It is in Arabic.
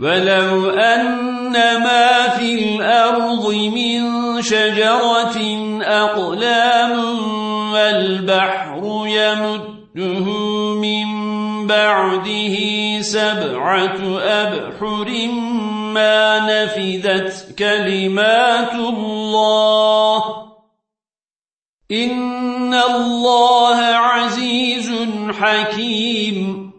ولو أن ما في الأرض من شجرة أقلام والبحر يمده من بعده سبعة أبحر ما نفذت كلمات الله إن الله عزيز حكيم